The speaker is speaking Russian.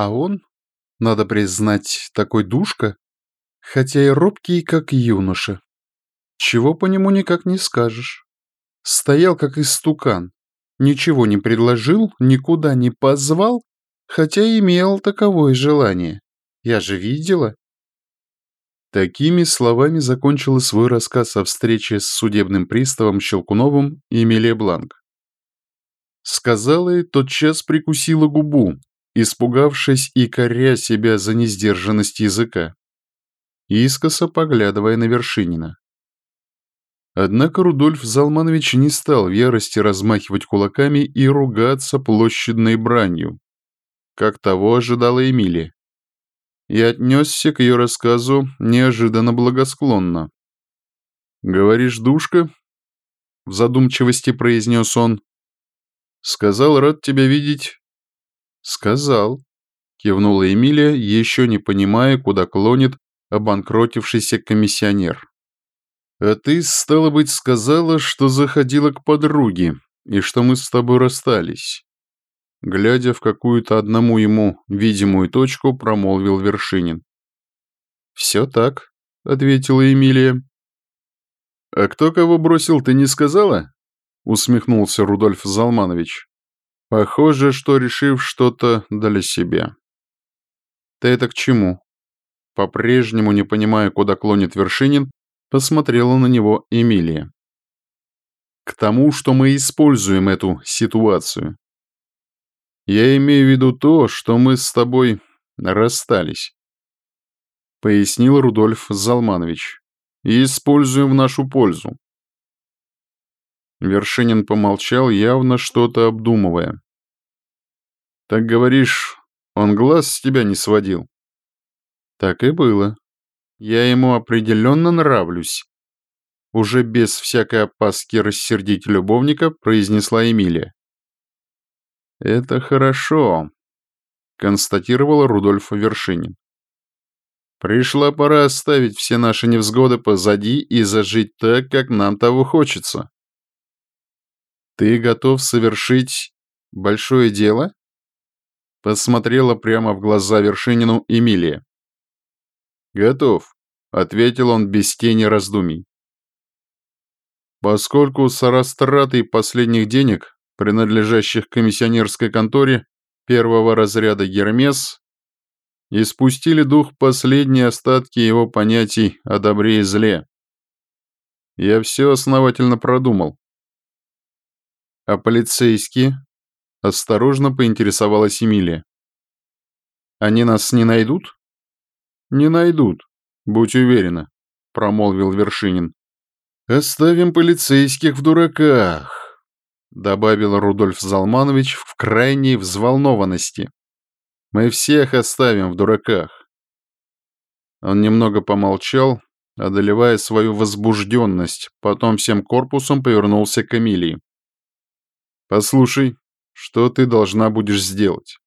А он, надо признать, такой душка, хотя и робкий, как юноша. Чего по нему никак не скажешь. Стоял, как истукан, ничего не предложил, никуда не позвал, хотя имел таковое желание. Я же видела. Такими словами закончила свой рассказ о встрече с судебным приставом Щелкуновым Эмилия Бланк. Сказала и тотчас прикусила губу, испугавшись и коря себя за несдержанность языка, искоса поглядывая на Вершинина. Однако Рудольф Залманович не стал в ярости размахивать кулаками и ругаться площадной бранью, как того ожидала Эмилия. И отнесся к ее рассказу неожиданно благосклонно. «Говоришь, душка?» — в задумчивости произнес он. «Сказал, рад тебя видеть». «Сказал», — кивнула Эмилия, еще не понимая, куда клонит обанкротившийся комиссионер. А ты, стало быть, сказала, что заходила к подруге, и что мы с тобой расстались. Глядя в какую-то одному ему видимую точку, промолвил Вершинин. «Все так», — ответила Эмилия. «А кто кого бросил, ты не сказала?» — усмехнулся Рудольф Залманович. «Похоже, что решив что-то для себя». «Ты это к чему?» По-прежнему, не понимая, куда клонит Вершинин, Посмотрела на него Эмилия. К тому, что мы используем эту ситуацию. Я имею в виду то, что мы с тобой расстались. Пояснил Рудольф Залманович. И используем в нашу пользу. Вершинин помолчал, явно что-то обдумывая. «Так говоришь, он глаз с тебя не сводил?» «Так и было», я ему определенно нравлюсь. Уже без всякой опаски рассердить любовника произнесла Эмилия. «Это хорошо», — констатировал Рудольф Вершинин. «Пришла пора оставить все наши невзгоды позади и зажить так, как нам того хочется». «Ты готов совершить большое дело?» Посмотрела прямо в глаза Вершинину Эмилия. «Готов», — ответил он без тени раздумий. Поскольку с растраты последних денег, принадлежащих комиссионерской конторе первого разряда «Гермес», испустили дух последние остатки его понятий о добре и зле. Я все основательно продумал. А полицейские? Осторожно поинтересовалась Эмилия. Они нас не найдут? «Не найдут, будь уверена», — промолвил Вершинин. «Оставим полицейских в дураках», — добавил Рудольф Залманович в крайней взволнованности. «Мы всех оставим в дураках». Он немного помолчал, одолевая свою возбужденность, потом всем корпусом повернулся к Эмилии. «Послушай, что ты должна будешь сделать?»